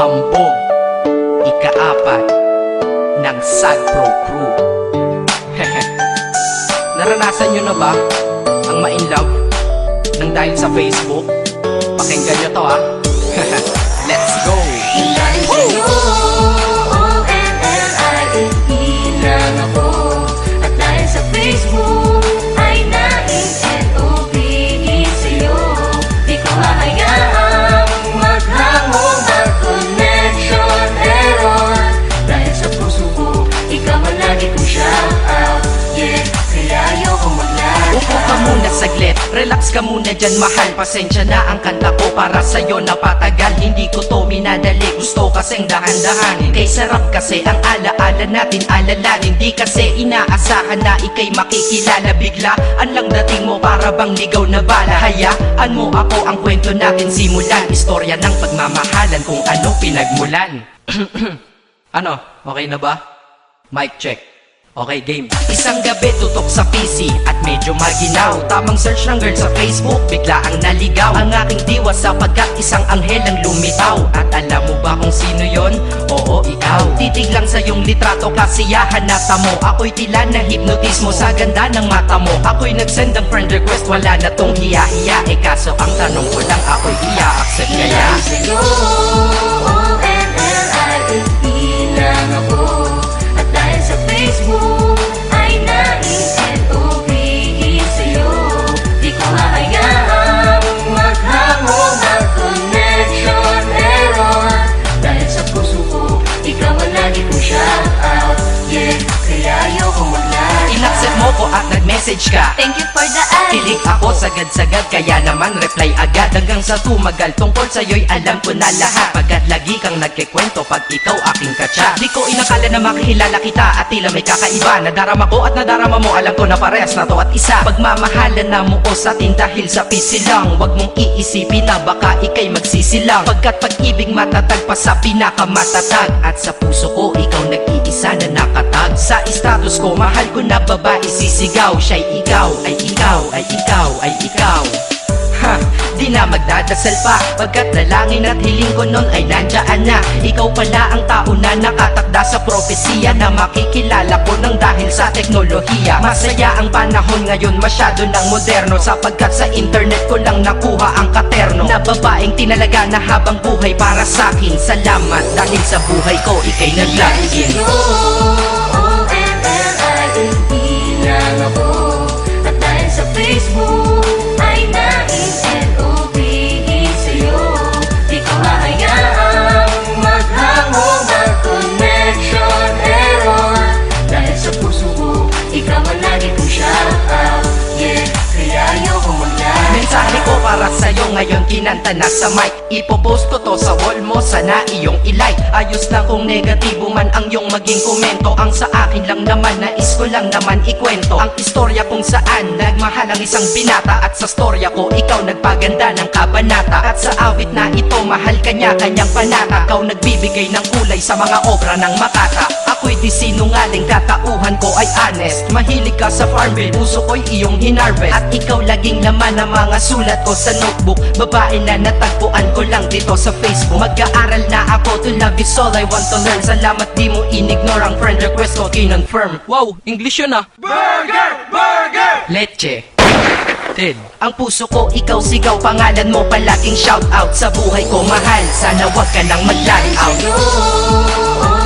hambog Ikaapat ng Sad Pro Crew Naranasan nyo na ba ang ma-inlove ng dahil sa Facebook? Pakinggan nyo to ah Let's go! Relax ka muna dyan mahal. Pasensya na ang kanta ko para sa'yo. Napatagal Hindi ko to minadali, gusto kasing dahan-dahan. Kay sarap kasi ang alaala natin. Alalanin Di kasi inaasahan na ikay makikilala. Biglaan lang dating mo para bang ligaw na bala. Hayaan mo ako ang kwento natin simulan. Istorya ng pagmamahalan kung ano pinagmulan. Ano, okay na ba? Mic check Okay, game. Isang gabi tutok sa PC at medyo maginaw. Tamang search ng girl sa Facebook, bigla ang naligaw. Ang aking diwa sapagkat isang anghel ang lumitaw. At alam mo ba kung sino yon? Oo, ikaw. Titig lang sa iyong litrato, kasiyahan na tamo. Ako'y tila na hipnotismo sa ganda ng mata mo. Ako'y nagsend ng friend request, wala na tong hiya-hiya. Eh kaso ang tanong ko lang, ako'y iya-accept at nag-message ka. Thank you for the ad. Kilig ako sagad-sagad kaya naman reply agad. Hanggang sa tumagal tungkol sa'yo'y alam ko na lahat. Pagkat lagi kang nagkikwento pag ikaw aking katsa Di ko inakala na makikilala kita at tila may kakaiba. Nadarama ko at nadarama mo alam ko na parehas na to at isa. Pagmamahalan na mo o sa atin dahil sa pisilang Huwag mong iisipin na baka ikay magsisilang. Pagkat pag-ibig matatag pa sa pinakamatatag. At sa puso ko ikaw nag-iisa na nakatag Sa status ko mahal ko na babae sisigaw. Siya'y ikaw, ay ikaw, ay ikaw, ay ikaw. Ha, di na magdadasal pa Pagkat dalangin at hiling ko nun ay nandyan na. Ikaw pala ang tao na nakatakda sa propesiya Na makikilala ko ng dahil sa teknolohiya. Masaya ang panahon ngayon masyado ng moderno Sapagkat sa internet ko lang nakuha ang katerno. Na babaeng tinalaga na habang buhay para sakin Salamat. Dahil sa buhay ko ikay nag-login ako. At dahil sa Facebook ay naing-N-O-V-E sa'yo. Di ko hahayaang maghangong ang connection. Error Dahil sa puso ko, ikaw ang lagi kong shout out Yeah, kaya ayoko mag-lag Mensahe ko para sa'yo ngayon kinanta na sa mic. Ipopost ko to sa wall mo, sana iyong ilike Ayos lang kung negatibo man ang iyong maging komento. Ang sa akin lang naman, nais ko lang naman ikwento. Ang istorya kung saan nagmahal ang isang binata. At sa storya ko, ikaw nagpaganda ng kabanata. At sa awit na ito, mahal kanya kanyang panata. Ikaw nagbibigay ng kulay sa mga obra ng makata. Ako'y di sinungaling, katauhan ko ay honest. Mahilig ka sa farm bill, puso ko'y iyong hinarvest At ikaw laging laman ng mga sulat ko sa notebook Babae na natagpuan ko lang dito sa Facebook. Mag-aaral na ako to love is all I want to learn. Salamat di mo inignore ang friend request ko kinonfirm. Wow, English yun ah. Burger! Burger! Leche. Ted. Ang puso ko, ikaw sigaw. Pangalan mo palaging shout out. Sa buhay ko mahal. Sana wag ka lang mag-lag out